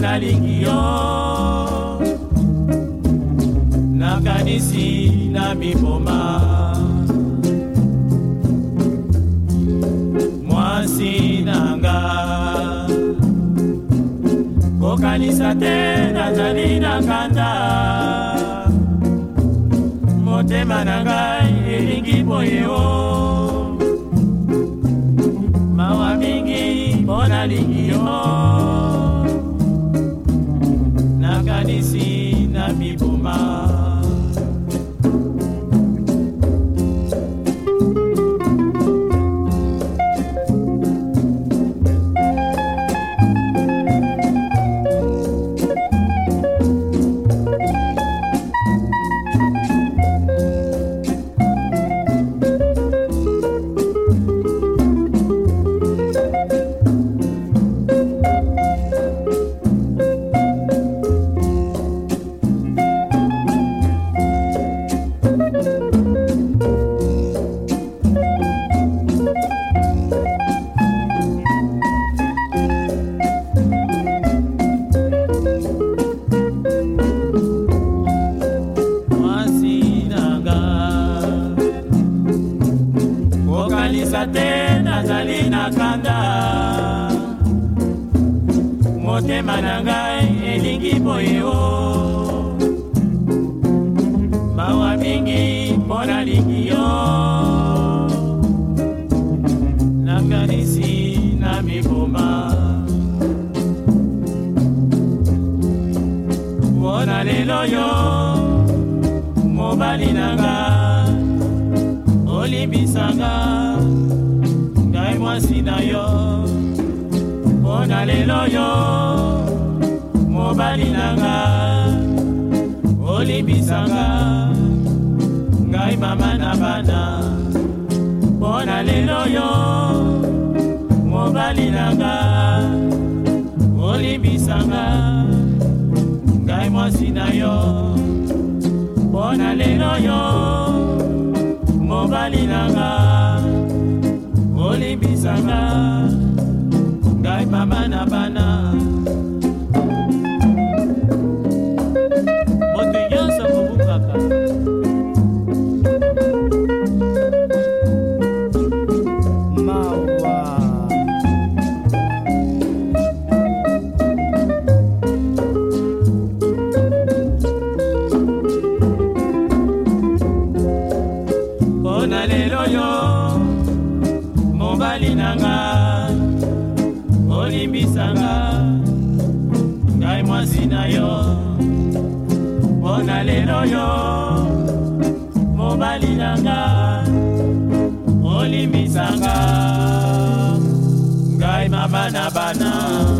yango nalingi yo nakanisi na miboma mwasi nanga kokanisa te nazali na kanda motema na ngai elingi boyeo mawa mingi mpo nalingi yo koyoka te nazali na kanda motema na ngai elingi boye o mawa mingi mpo nalingi yo nakanisi na miboma mpona lelo yo mobali na nga olimbisanga mwasi na yo mpo na lelo yo mobali nanga olibisanga ngai mama na bana mpo na lelo yo mobali nanga olimbisanga ngai mwasi na yo mpo na lelo yo mobali nanga rana ngai mama na bana moto nyonso kobukaka mawa mpona lelo yo mobali na nga olimbisanga ngai mwasi na yo mpo na lelo yo mobali na nga olimbisanga ngai mabanabana